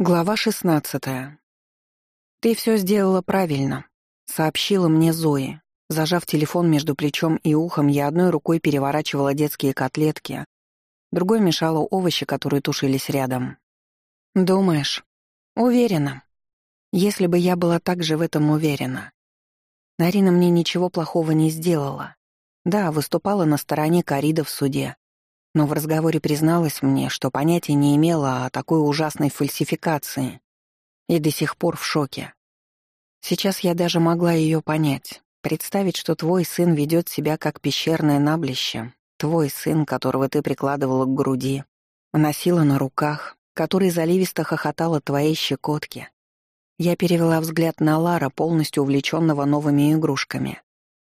Глава шестнадцатая. «Ты все сделала правильно», — сообщила мне Зои. Зажав телефон между плечом и ухом, я одной рукой переворачивала детские котлетки, другой мешала овощи, которые тушились рядом. «Думаешь?» «Уверена. Если бы я была также в этом уверена. Нарина мне ничего плохого не сделала. Да, выступала на стороне Карида в суде, но в разговоре призналась мне, что понятия не имела о такой ужасной фальсификации и до сих пор в шоке. Сейчас я даже могла ее понять, представить, что твой сын ведет себя как пещерное наблище, твой сын, которого ты прикладывала к груди, носила на руках, который заливисто хохотал от твоей щекотки. Я перевела взгляд на Лара, полностью увлеченного новыми игрушками.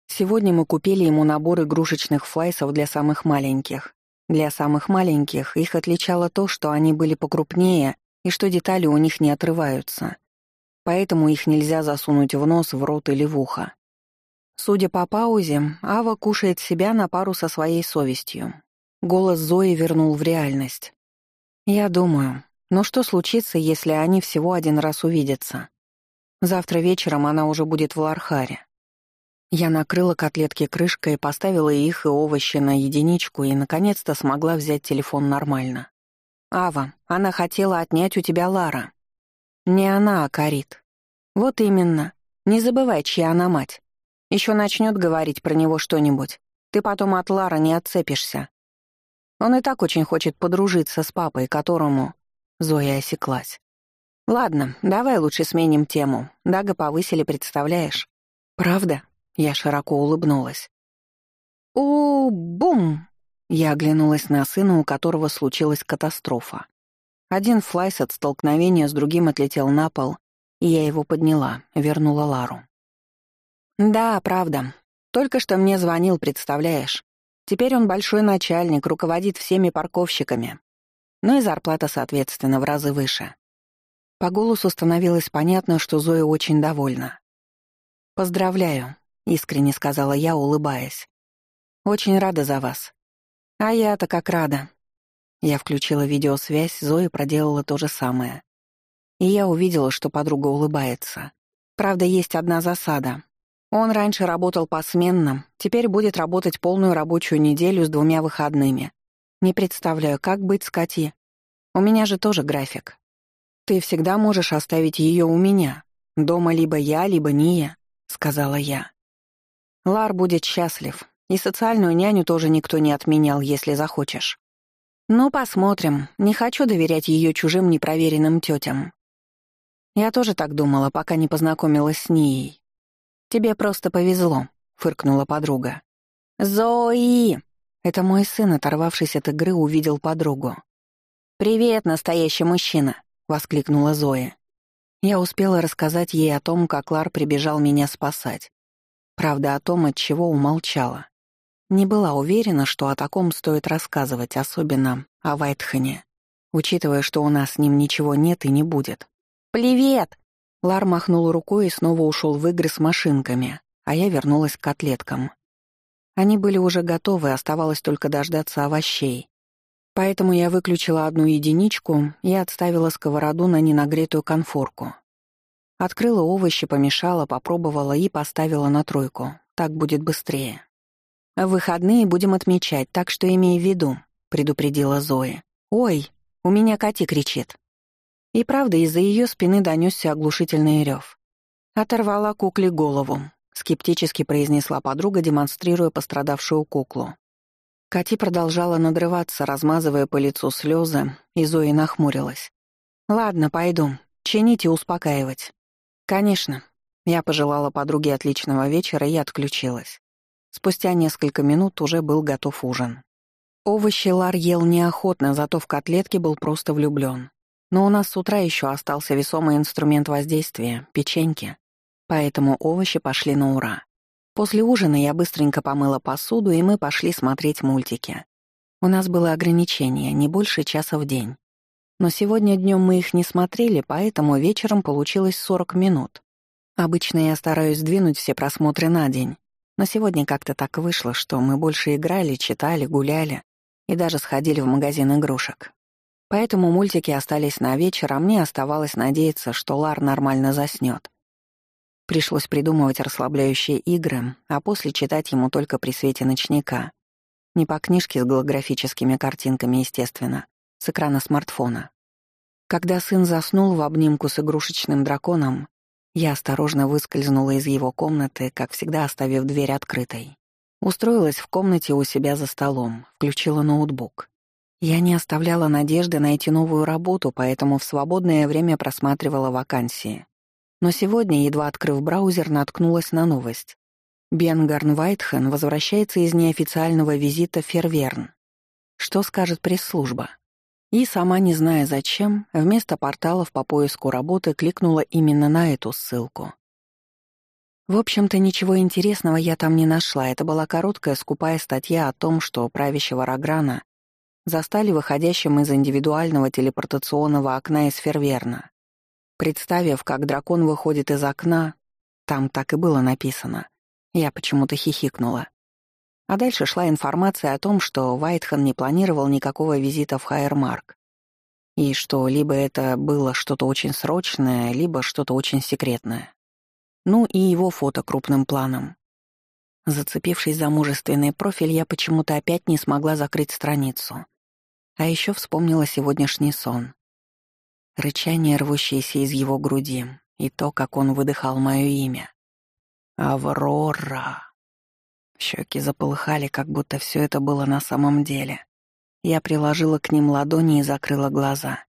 Сегодня мы купили ему набор игрушечных флайсов для самых маленьких, для самых маленьких их отличало то, что они были покрупнее и что детали у них не отрываются. Поэтому их нельзя засунуть в нос, в рот или в ухо. Судя по паузе, Ава кушает себя на пару со своей совестью. Голос Зои вернул в реальность. «Я думаю, но что случится, если они всего один раз увидятся? Завтра вечером она уже будет в Лархаре. Я накрыла котлетки крышкой, поставила их и овощи на единичку и, наконец-то, смогла взять телефон нормально. «Ава, она хотела отнять у тебя Лара». «Не она, а Карит». «Вот именно. Не забывай, чья она мать. Еще начнет говорить про него что-нибудь. Ты потом от Лара не отцепишься». Он и так очень хочет подружиться с папой, которому... Зоя осеклась. «Ладно, давай лучше сменим тему. Дага повысили, представляешь?» «Правда?» Я широко улыбнулась. «О, бум!» Я оглянулась на сына, у которого случилась катастрофа. Один флайс от столкновения с другим отлетел на пол, и я его подняла, вернула Лару. «Да, правда. Только что мне звонил, представляешь. Теперь он большой начальник, руководит всеми парковщиками. Ну и зарплата, соответственно, в разы выше». По голосу становилось понятно, что Зоя очень довольна. «Поздравляю. — искренне сказала я, улыбаясь. «Очень рада за вас». «А я-то как рада». Я включила видеосвязь, Зоя проделала то же самое. И я увидела, что подруга улыбается. Правда, есть одна засада. Он раньше работал посменно, теперь будет работать полную рабочую неделю с двумя выходными. Не представляю, как быть с Кати. У меня же тоже график. Ты всегда можешь оставить ее у меня. Дома либо я, либо Ния, — сказала я. Лар будет счастлив. И социальную няню тоже никто не отменял, если захочешь. Ну, посмотрим. Не хочу доверять ее чужим непроверенным тетям. Я тоже так думала, пока не познакомилась с ней. Тебе просто повезло, фыркнула подруга. Зои! Это мой сын, оторвавшись от игры, увидел подругу. «Привет, настоящий мужчина!» — воскликнула Зоя. Я успела рассказать ей о том, как Лар прибежал меня спасать. Правда, о том, от чего умолчала. Не была уверена, что о таком стоит рассказывать, особенно о Вайтхане, учитывая, что у нас с ним ничего нет и не будет. Плевет! Лар махнул рукой и снова ушел в игры с машинками, а я вернулась к котлеткам. Они были уже готовы, оставалось только дождаться овощей. Поэтому я выключила одну единичку и отставила сковороду на ненагретую конфорку, Открыла овощи, помешала, попробовала и поставила на тройку. Так будет быстрее. В выходные будем отмечать, так что имей в виду, предупредила Зоя. Ой, у меня Кати кричит. И правда, из-за ее спины донесся оглушительный рев. Оторвала кукле голову, скептически произнесла подруга, демонстрируя пострадавшую куклу. Кати продолжала надрываться, размазывая по лицу слезы, и Зоя нахмурилась. «Ладно, пойду. Чините, успокаивать». «Конечно». Я пожелала подруге отличного вечера и отключилась. Спустя несколько минут уже был готов ужин. Овощи Лар ел неохотно, зато в котлетке был просто влюблен. Но у нас с утра еще остался весомый инструмент воздействия — печеньки. Поэтому овощи пошли на ура. После ужина я быстренько помыла посуду, и мы пошли смотреть мультики. У нас было ограничение, не больше часа в день. Но сегодня днем мы их не смотрели, поэтому вечером получилось 40 минут. Обычно я стараюсь сдвинуть все просмотры на день. Но сегодня как-то так вышло, что мы больше играли, читали, гуляли и даже сходили в магазин игрушек. Поэтому мультики остались на вечер, а мне оставалось надеяться, что Лар нормально заснет. Пришлось придумывать расслабляющие игры, а после читать ему только при свете ночника. Не по книжке с голографическими картинками, естественно, с экрана смартфона. Когда сын заснул в обнимку с игрушечным драконом, я осторожно выскользнула из его комнаты, как всегда оставив дверь открытой. Устроилась в комнате у себя за столом, включила ноутбук. Я не оставляла надежды найти новую работу, поэтому в свободное время просматривала вакансии. Но сегодня, едва открыв браузер, наткнулась на новость. Бен Гарн Вайтхен возвращается из неофициального визита в Ферверн. Что скажет пресс-служба? И сама, не зная зачем, вместо порталов по поиску работы кликнула именно на эту ссылку. В общем-то, ничего интересного я там не нашла. Это была короткая, скупая статья о том, что правящего Рограна застали выходящим из индивидуального телепортационного окна из Ферверна. Представив, как дракон выходит из окна, там так и было написано. Я почему-то хихикнула. А дальше шла информация о том, что Вайтхан не планировал никакого визита в Хайермарк. И что либо это было что-то очень срочное, либо что-то очень секретное. Ну и его фото крупным планом. Зацепившись за мужественный профиль, я почему-то опять не смогла закрыть страницу. А еще вспомнила сегодняшний сон. Рычание, рвущееся из его груди, и то, как он выдыхал мое имя. «Аврора!» Щеки заполыхали, как будто все это было на самом деле. Я приложила к ним ладони и закрыла глаза.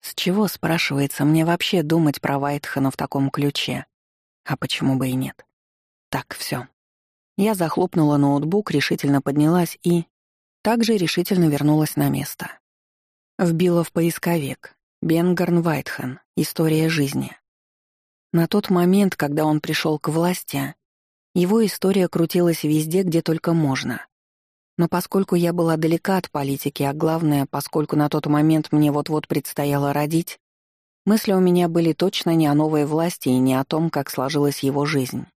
С чего, спрашивается, мне вообще думать про Вайтхана в таком ключе? А почему бы и нет? Так, все. Я захлопнула ноутбук, решительно поднялась и... Также решительно вернулась на место. Вбила в поисковик. Бенгарн Вайтхен. История жизни. На тот момент, когда он пришел к власти, его история крутилась везде, где только можно. Но поскольку я была далека от политики, а главное, поскольку на тот момент мне вот-вот предстояло родить, мысли у меня были точно не о новой власти и не о том, как сложилась его жизнь.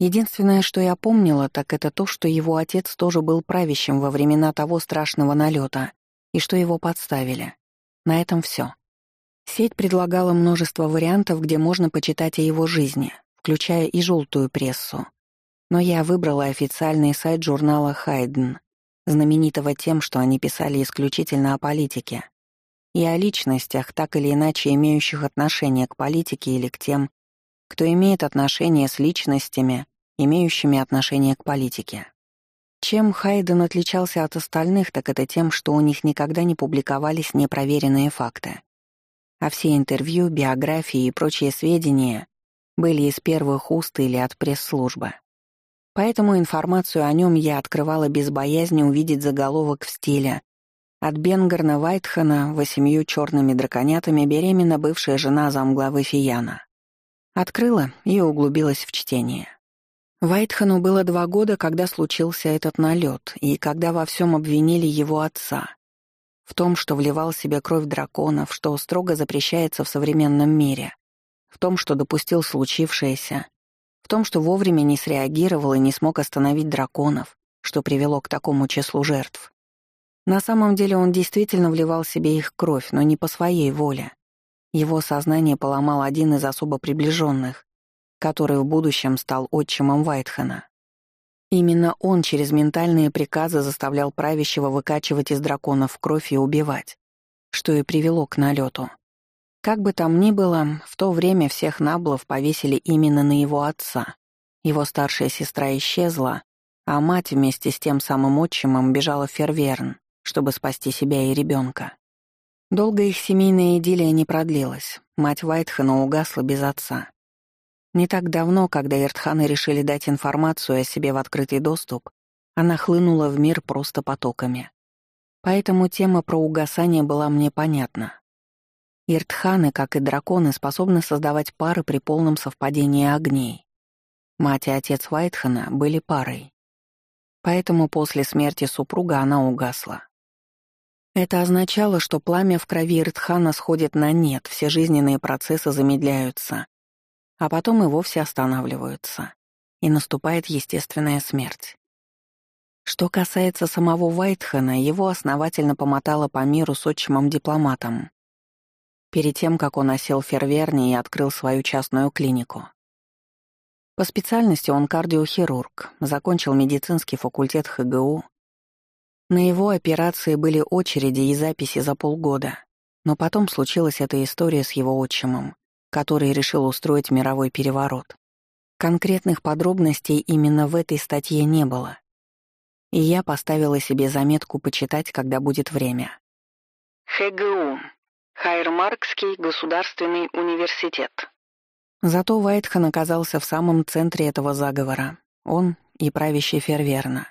Единственное, что я помнила, так это то, что его отец тоже был правящим во времена того страшного налета и что его подставили. На этом все. Сеть предлагала множество вариантов, где можно почитать о его жизни, включая и желтую прессу. Но я выбрала официальный сайт журнала «Хайден», знаменитого тем, что они писали исключительно о политике и о личностях, так или иначе имеющих отношение к политике или к тем, кто имеет отношение с личностями, имеющими отношение к политике. Чем Хайден отличался от остальных, так это тем, что у них никогда не публиковались непроверенные факты. А все интервью, биографии и прочие сведения были из первых уст или от пресс-службы. Поэтому информацию о нем я открывала без боязни увидеть заголовок в стиле «От Бенгерна Вайтхана восемью черными драконятами беременна бывшая жена замглавы Фияна». Открыла и углубилась в чтение. Вайтхану было два года, когда случился этот налет, и когда во всем обвинили его отца. В том, что вливал в себя кровь драконов, что строго запрещается в современном мире. В том, что допустил случившееся. В том, что вовремя не среагировал и не смог остановить драконов, что привело к такому числу жертв. На самом деле он действительно вливал себе их кровь, но не по своей воле. Его сознание поломал один из особо приближенных, который в будущем стал отчимом Вайтхена. Именно он через ментальные приказы заставлял правящего выкачивать из драконов кровь и убивать, что и привело к налету. Как бы там ни было, в то время всех наблов повесили именно на его отца. Его старшая сестра исчезла, а мать вместе с тем самым отчимом бежала в Ферверн, чтобы спасти себя и ребенка. Долго их семейная идиллия не продлилась, мать Вайтхана угасла без отца. Не так давно, когда Иртханы решили дать информацию о себе в открытый доступ, она хлынула в мир просто потоками. Поэтому тема про угасание была мне понятна. Иртханы, как и драконы, способны создавать пары при полном совпадении огней. Мать и отец Вайтхана были парой. Поэтому после смерти супруга она угасла. Это означало, что пламя в крови Иртхана сходит на нет, все жизненные процессы замедляются, а потом и вовсе останавливаются, и наступает естественная смерть. Что касается самого Вайтхана, его основательно помотало по миру с отчимом-дипломатом, перед тем, как он осел в Ферверне и открыл свою частную клинику. По специальности он кардиохирург, закончил медицинский факультет ХГУ. На его операции были очереди и записи за полгода, но потом случилась эта история с его отчимом, который решил устроить мировой переворот. Конкретных подробностей именно в этой статье не было. И я поставила себе заметку почитать, когда будет время. ХГУ Хайермаркский государственный университет. Зато Вайтхан оказался в самом центре этого заговора. Он и правящий Ферверна,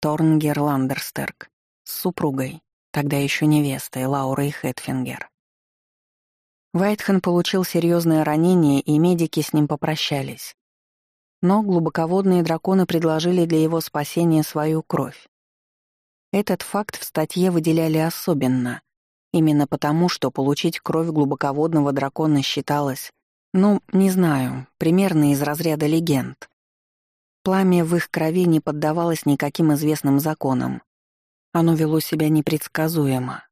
Торнгер Ландерстерк, с супругой, тогда еще невестой, Лаурой Хэтфингер. Вайтхан получил серьезное ранение, и медики с ним попрощались. Но глубоководные драконы предложили для его спасения свою кровь. Этот факт в статье выделяли особенно — Именно потому, что получить кровь глубоководного дракона считалось, ну, не знаю, примерно из разряда легенд. Пламя в их крови не поддавалось никаким известным законам. Оно вело себя непредсказуемо.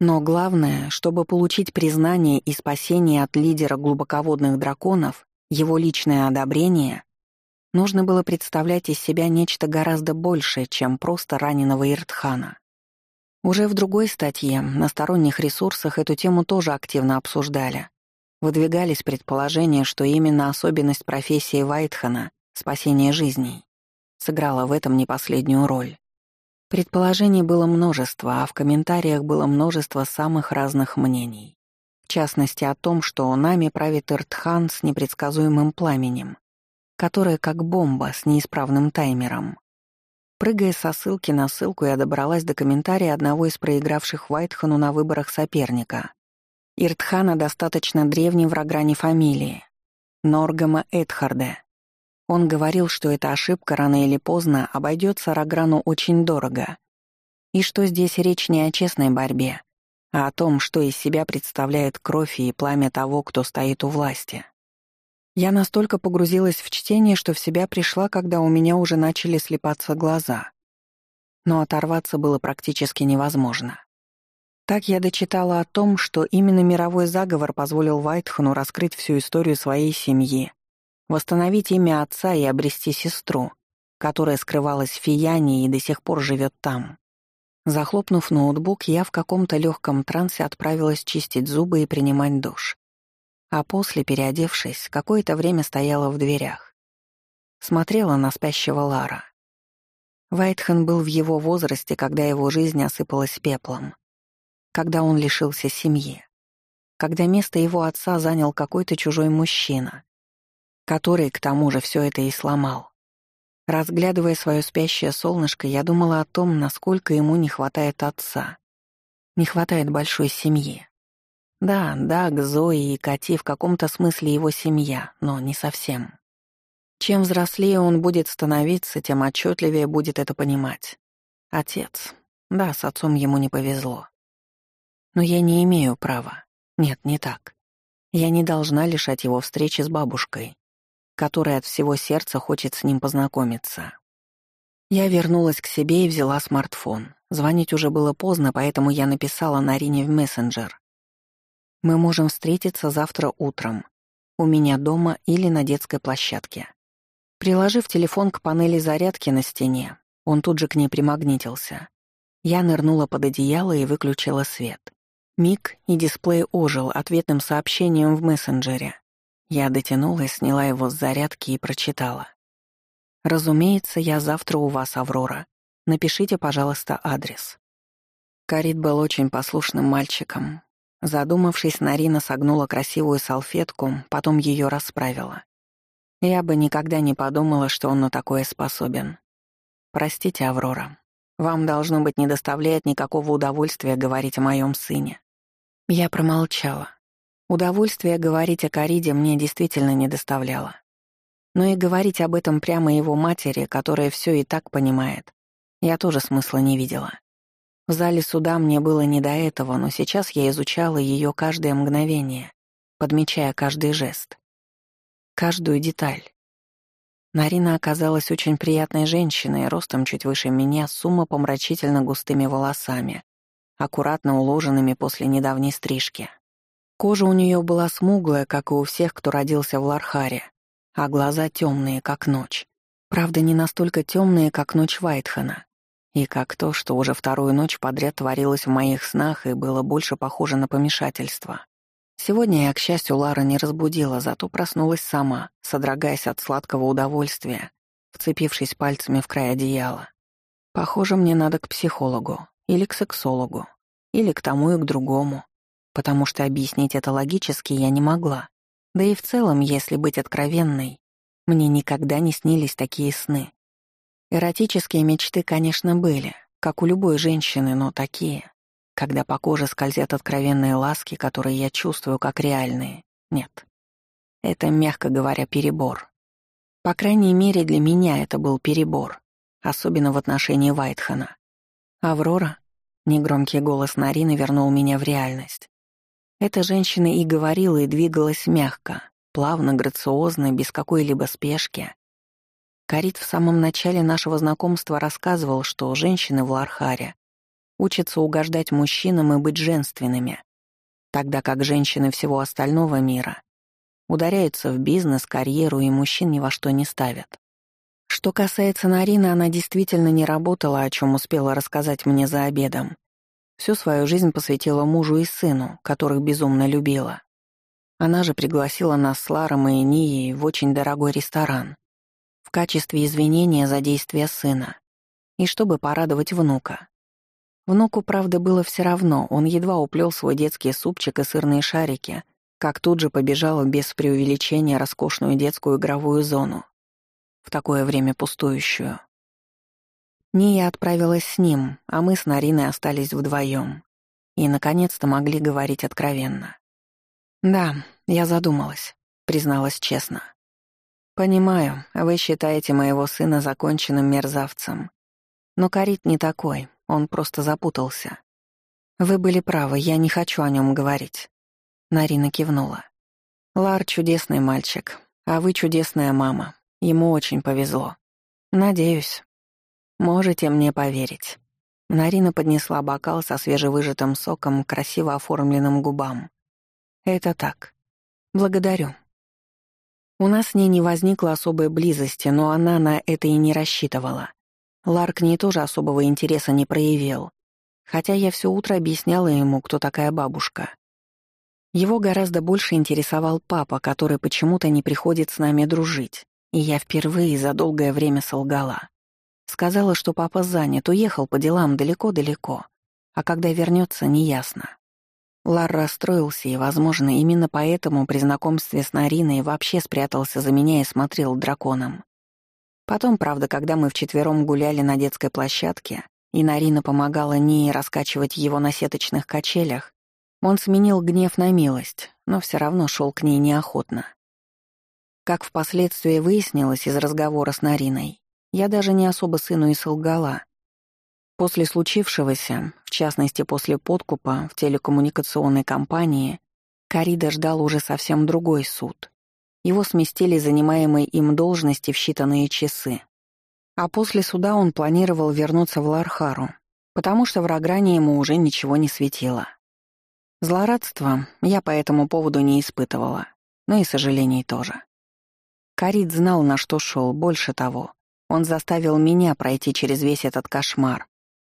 Но главное, чтобы получить признание и спасение от лидера глубоководных драконов, его личное одобрение, нужно было представлять из себя нечто гораздо большее, чем просто раненого Иртхана. Уже в другой статье на сторонних ресурсах эту тему тоже активно обсуждали. Выдвигались предположения, что именно особенность профессии Вайтхана — спасение жизней — сыграла в этом не последнюю роль. Предположений было множество, а в комментариях было множество самых разных мнений. В частности, о том, что нами правит Иртхан с непредсказуемым пламенем, которое как бомба с неисправным таймером. Прыгая со ссылки на ссылку, я добралась до комментария одного из проигравших Уайтхану на выборах соперника. Иртхана достаточно древнего грани фамилии. Норгама Эдхарде. Он говорил, что эта ошибка рано или поздно обойдется Рограну очень дорого. И что здесь речь не о честной борьбе, а о том, что из себя представляет кровь и пламя того, кто стоит у власти. Я настолько погрузилась в чтение, что в себя пришла, когда у меня уже начали слепаться глаза. Но оторваться было практически невозможно. Так я дочитала о том, что именно мировой заговор позволил Вайтхану раскрыть всю историю своей семьи, восстановить имя отца и обрести сестру, которая скрывалась в Фияне и до сих пор живет там. Захлопнув ноутбук, я в каком-то легком трансе отправилась чистить зубы и принимать душ а после, переодевшись, какое-то время стояла в дверях. Смотрела на спящего Лара. Вайтхен был в его возрасте, когда его жизнь осыпалась пеплом. Когда он лишился семьи. Когда место его отца занял какой-то чужой мужчина, который, к тому же, все это и сломал. Разглядывая свое спящее солнышко, я думала о том, насколько ему не хватает отца. Не хватает большой семьи. Да, да, Зои и Кати в каком-то смысле его семья, но не совсем. Чем взрослее он будет становиться, тем отчетливее будет это понимать. Отец. Да, с отцом ему не повезло. Но я не имею права. Нет, не так. Я не должна лишать его встречи с бабушкой, которая от всего сердца хочет с ним познакомиться. Я вернулась к себе и взяла смартфон. Звонить уже было поздно, поэтому я написала Нарине в мессенджер. Мы можем встретиться завтра утром. У меня дома или на детской площадке». Приложив телефон к панели зарядки на стене, он тут же к ней примагнитился. Я нырнула под одеяло и выключила свет. Миг и дисплей ожил ответным сообщением в мессенджере. Я дотянула и сняла его с зарядки и прочитала. «Разумеется, я завтра у вас, Аврора. Напишите, пожалуйста, адрес». Карит был очень послушным мальчиком, Задумавшись, Нарина согнула красивую салфетку, потом ее расправила. Я бы никогда не подумала, что он на такое способен. Простите, Аврора. Вам, должно быть, не доставляет никакого удовольствия говорить о моем сыне. Я промолчала. Удовольствие говорить о Кариде мне действительно не доставляло. Но и говорить об этом прямо его матери, которая все и так понимает, я тоже смысла не видела. В зале суда мне было не до этого, но сейчас я изучала ее каждое мгновение, подмечая каждый жест, каждую деталь. Нарина оказалась очень приятной женщиной, ростом чуть выше меня, с умопомрачительно густыми волосами, аккуратно уложенными после недавней стрижки. Кожа у нее была смуглая, как и у всех, кто родился в Лархаре, а глаза темные, как ночь. Правда, не настолько темные, как ночь Вайтхана, и как то, что уже вторую ночь подряд творилось в моих снах и было больше похоже на помешательство. Сегодня я, к счастью, Лара не разбудила, зато проснулась сама, содрогаясь от сладкого удовольствия, вцепившись пальцами в край одеяла. Похоже, мне надо к психологу, или к сексологу, или к тому и к другому, потому что объяснить это логически я не могла. Да и в целом, если быть откровенной, мне никогда не снились такие сны. Эротические мечты, конечно, были, как у любой женщины, но такие, когда по коже скользят откровенные ласки, которые я чувствую как реальные. Нет. Это, мягко говоря, перебор. По крайней мере, для меня это был перебор, особенно в отношении Вайтхана. «Аврора?» — негромкий голос Нарины вернул меня в реальность. Эта женщина и говорила, и двигалась мягко, плавно, грациозно, без какой-либо спешки, Карит в самом начале нашего знакомства рассказывал, что женщины в Лархаре учатся угождать мужчинам и быть женственными, тогда как женщины всего остального мира ударяются в бизнес, карьеру и мужчин ни во что не ставят. Что касается Нарины, она действительно не работала, о чем успела рассказать мне за обедом. Всю свою жизнь посвятила мужу и сыну, которых безумно любила. Она же пригласила нас с Ларом и Нией в очень дорогой ресторан, качестве извинения за действия сына и чтобы порадовать внука. Внуку, правда, было все равно, он едва уплел свой детский супчик и сырные шарики, как тут же побежал без преувеличения роскошную детскую игровую зону, в такое время пустующую. Ния отправилась с ним, а мы с Нариной остались вдвоем и, наконец-то, могли говорить откровенно. «Да, я задумалась», — призналась честно. Понимаю, вы считаете моего сына законченным мерзавцем. Но Карит не такой, он просто запутался. Вы были правы, я не хочу о нем говорить. Нарина кивнула. Лар чудесный мальчик, а вы чудесная мама. Ему очень повезло. Надеюсь. Можете мне поверить. Нарина поднесла бокал со свежевыжатым соком к красиво оформленным губам. Это так. Благодарю. У нас с ней не возникло особой близости, но она на это и не рассчитывала. Ларк к ней тоже особого интереса не проявил. Хотя я все утро объясняла ему, кто такая бабушка. Его гораздо больше интересовал папа, который почему-то не приходит с нами дружить. И я впервые за долгое время солгала. Сказала, что папа занят, уехал по делам далеко-далеко. А когда вернется, неясно. Лар расстроился, и, возможно, именно поэтому при знакомстве с Нариной вообще спрятался за меня и смотрел драконом. Потом, правда, когда мы вчетвером гуляли на детской площадке, и Нарина помогала Нии раскачивать его на сеточных качелях, он сменил гнев на милость, но все равно шел к ней неохотно. Как впоследствии выяснилось из разговора с Нариной, я даже не особо сыну и солгала — После случившегося, в частности после подкупа в телекоммуникационной компании, Карида ждал уже совсем другой суд. Его сместили занимаемые им должности в считанные часы. А после суда он планировал вернуться в Лархару, потому что в Рагране ему уже ничего не светило. Злорадства я по этому поводу не испытывала, но и сожалений тоже. Карид знал, на что шел, больше того. Он заставил меня пройти через весь этот кошмар,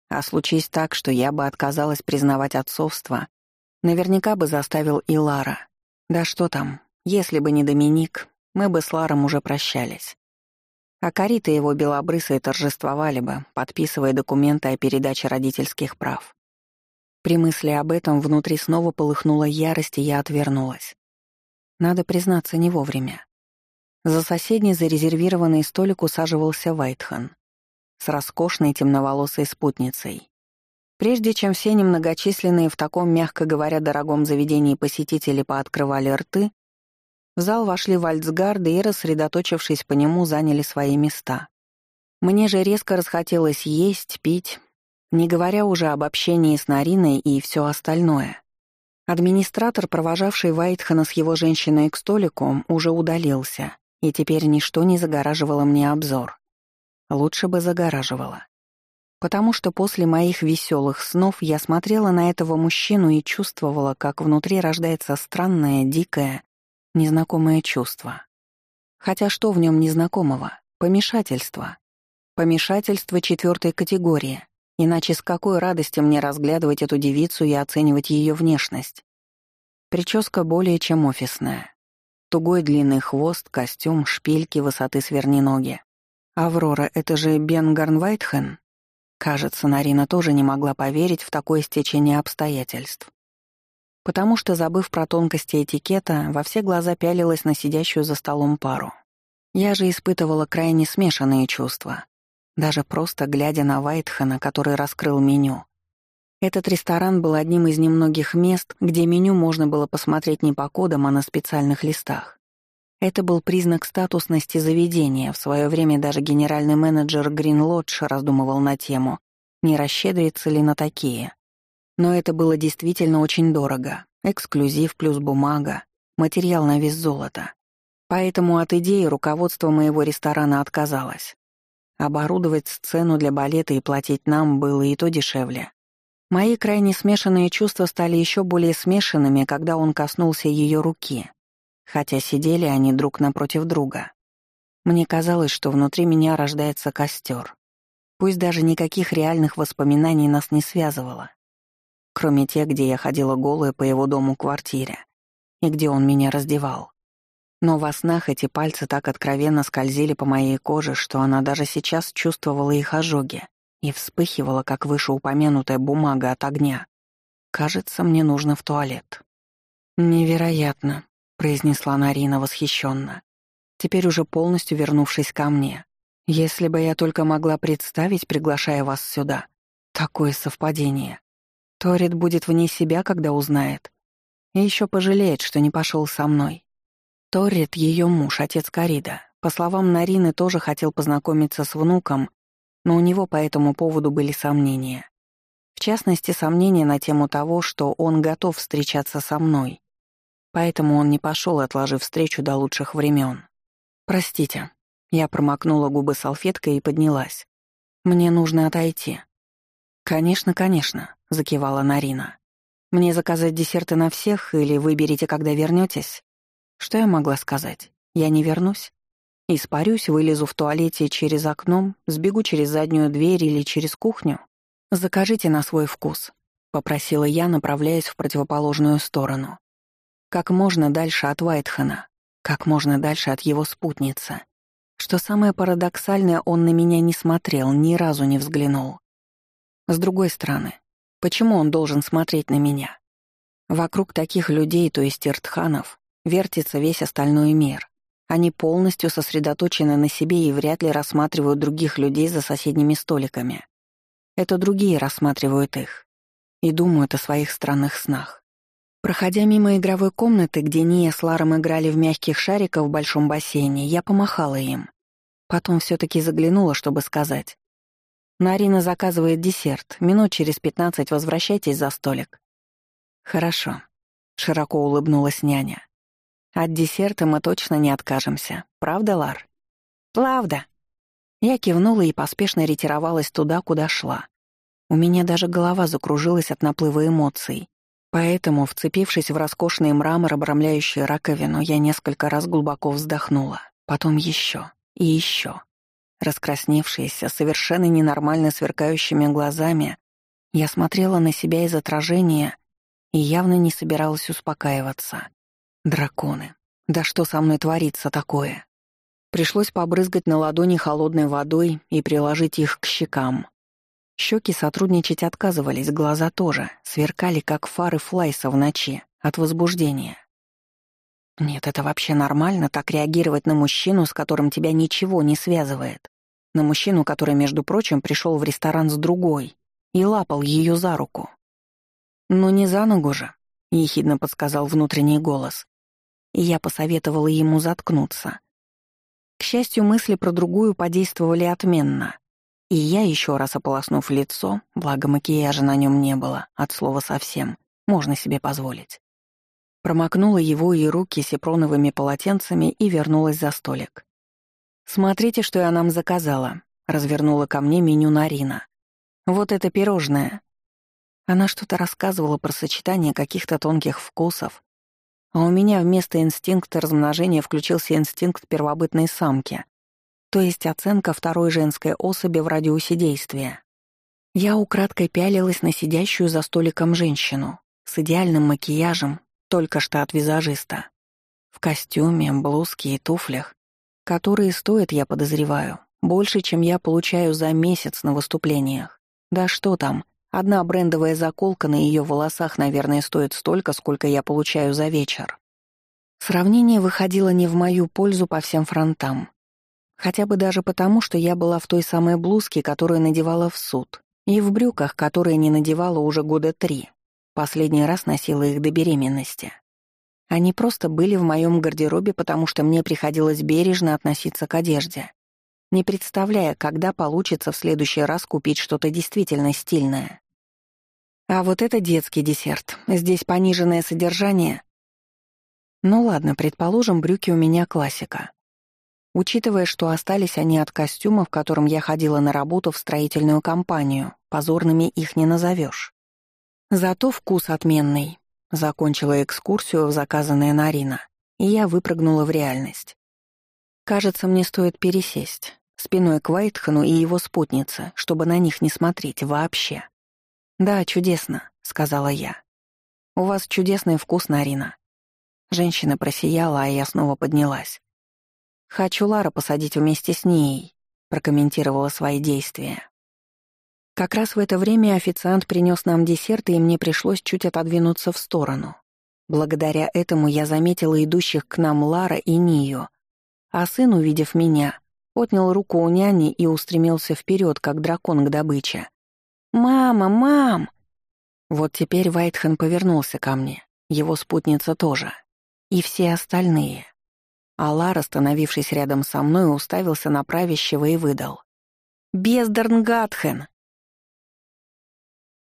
а случись так, что я бы отказалась признавать отцовство, наверняка бы заставил и Лара. Да что там, если бы не Доминик, мы бы с Ларом уже прощались. А Карита его белобрысые торжествовали бы, подписывая документы о передаче родительских прав. При мысли об этом внутри снова полыхнула ярость, и я отвернулась. Надо признаться, не вовремя. За соседний зарезервированный столик усаживался Вайтхан с роскошной темноволосой спутницей. Прежде чем все немногочисленные в таком, мягко говоря, дорогом заведении посетители пооткрывали рты, в зал вошли вальцгарды и, рассредоточившись по нему, заняли свои места. Мне же резко расхотелось есть, пить, не говоря уже об общении с Нариной и все остальное. Администратор, провожавший Вайтхана с его женщиной к столику, уже удалился, и теперь ничто не загораживало мне обзор лучше бы загораживала. Потому что после моих веселых снов я смотрела на этого мужчину и чувствовала, как внутри рождается странное, дикое, незнакомое чувство. Хотя что в нем незнакомого? Помешательство. Помешательство четвертой категории. Иначе с какой радостью мне разглядывать эту девицу и оценивать ее внешность? Прическа более чем офисная. Тугой длинный хвост, костюм, шпильки высоты сверни ноги. «Аврора, это же Бенгарн Вайтхен?» Кажется, Нарина тоже не могла поверить в такое стечение обстоятельств. Потому что, забыв про тонкости этикета, во все глаза пялилась на сидящую за столом пару. Я же испытывала крайне смешанные чувства. Даже просто глядя на Вайтхена, который раскрыл меню. Этот ресторан был одним из немногих мест, где меню можно было посмотреть не по кодам, а на специальных листах. Это был признак статусности заведения. В свое время даже генеральный менеджер Гринлодж раздумывал на тему, не расщедрится ли на такие. Но это было действительно очень дорого. Эксклюзив плюс бумага, материал на вес золота. Поэтому от идеи руководство моего ресторана отказалось. Оборудовать сцену для балета и платить нам было и то дешевле. Мои крайне смешанные чувства стали еще более смешанными, когда он коснулся ее руки хотя сидели они друг напротив друга. Мне казалось, что внутри меня рождается костер. Пусть даже никаких реальных воспоминаний нас не связывало. Кроме тех, где я ходила голая по его дому-квартире и где он меня раздевал. Но во снах эти пальцы так откровенно скользили по моей коже, что она даже сейчас чувствовала их ожоги и вспыхивала, как вышеупомянутая бумага от огня. Кажется, мне нужно в туалет. Невероятно произнесла Нарина восхищенно, теперь уже полностью вернувшись ко мне. «Если бы я только могла представить, приглашая вас сюда, такое совпадение. Торит будет вне себя, когда узнает. И еще пожалеет, что не пошел со мной. Торит — ее муж, отец Карида. По словам Нарины, тоже хотел познакомиться с внуком, но у него по этому поводу были сомнения. В частности, сомнения на тему того, что он готов встречаться со мной, Поэтому он не пошел, отложив встречу до лучших времен. «Простите». Я промокнула губы салфеткой и поднялась. «Мне нужно отойти». «Конечно, конечно», — закивала Нарина. «Мне заказать десерты на всех или выберите, когда вернетесь?» Что я могла сказать? Я не вернусь. Испарюсь, вылезу в туалете через окном, сбегу через заднюю дверь или через кухню. «Закажите на свой вкус», — попросила я, направляясь в противоположную сторону. Как можно дальше от Уайтхена, как можно дальше от его спутницы. Что самое парадоксальное, он на меня не смотрел, ни разу не взглянул. С другой стороны, почему он должен смотреть на меня? Вокруг таких людей, то есть иртханов, вертится весь остальной мир. Они полностью сосредоточены на себе и вряд ли рассматривают других людей за соседними столиками. Это другие рассматривают их и думают о своих странных снах. Проходя мимо игровой комнаты, где Ния с Ларом играли в мягких шариков в большом бассейне, я помахала им. Потом все таки заглянула, чтобы сказать. «Нарина заказывает десерт. Минут через пятнадцать возвращайтесь за столик». «Хорошо», — широко улыбнулась няня. «От десерта мы точно не откажемся. Правда, Лар?» «Правда». Я кивнула и поспешно ретировалась туда, куда шла. У меня даже голова закружилась от наплыва эмоций. Поэтому, вцепившись в роскошный мрамор, обрамляющий раковину, я несколько раз глубоко вздохнула. Потом еще и еще. Раскрасневшаяся, совершенно ненормально сверкающими глазами, я смотрела на себя из отражения и явно не собиралась успокаиваться. Драконы. Да что со мной творится такое? Пришлось побрызгать на ладони холодной водой и приложить их к щекам. Щеки сотрудничать отказывались, глаза тоже, сверкали, как фары флайса в ночи, от возбуждения. Нет, это вообще нормально, так реагировать на мужчину, с которым тебя ничего не связывает. На мужчину, который, между прочим, пришел в ресторан с другой и лапал ее за руку. «Ну не за ногу же», — ехидно подсказал внутренний голос. И я посоветовала ему заткнуться. К счастью, мысли про другую подействовали отменно — и я еще раз ополоснув лицо, благо макияжа на нем не было, от слова совсем, можно себе позволить. Промокнула его и руки сепроновыми полотенцами и вернулась за столик. «Смотрите, что я нам заказала», — развернула ко мне меню Нарина. «Вот это пирожное». Она что-то рассказывала про сочетание каких-то тонких вкусов, а у меня вместо инстинкта размножения включился инстинкт первобытной самки, то есть оценка второй женской особи в радиусе действия. Я украдкой пялилась на сидящую за столиком женщину с идеальным макияжем, только что от визажиста. В костюме, блузке и туфлях, которые стоят, я подозреваю, больше, чем я получаю за месяц на выступлениях. Да что там, одна брендовая заколка на ее волосах, наверное, стоит столько, сколько я получаю за вечер. Сравнение выходило не в мою пользу по всем фронтам. Хотя бы даже потому, что я была в той самой блузке, которую надевала в суд, и в брюках, которые не надевала уже года три. Последний раз носила их до беременности. Они просто были в моем гардеробе, потому что мне приходилось бережно относиться к одежде, не представляя, когда получится в следующий раз купить что-то действительно стильное. А вот это детский десерт. Здесь пониженное содержание. Ну ладно, предположим, брюки у меня классика. Учитывая, что остались они от костюма, в котором я ходила на работу в строительную компанию, позорными их не назовешь. Зато вкус отменный. Закончила экскурсию в заказанное Нарина, и я выпрыгнула в реальность. Кажется, мне стоит пересесть спиной к Вайтхану и его спутнице, чтобы на них не смотреть вообще. «Да, чудесно», — сказала я. «У вас чудесный вкус, Нарина». Женщина просияла, а я снова поднялась. «Хочу Лара посадить вместе с ней», — прокомментировала свои действия. Как раз в это время официант принес нам десерт, и мне пришлось чуть отодвинуться в сторону. Благодаря этому я заметила идущих к нам Лара и Нию, а сын, увидев меня, отнял руку у няни и устремился вперед, как дракон к добыче. «Мама, мам!» Вот теперь Вайтхен повернулся ко мне, его спутница тоже. И все остальные. Алар, остановившись рядом со мной, уставился на правящего и выдал. Бездарнгатхен.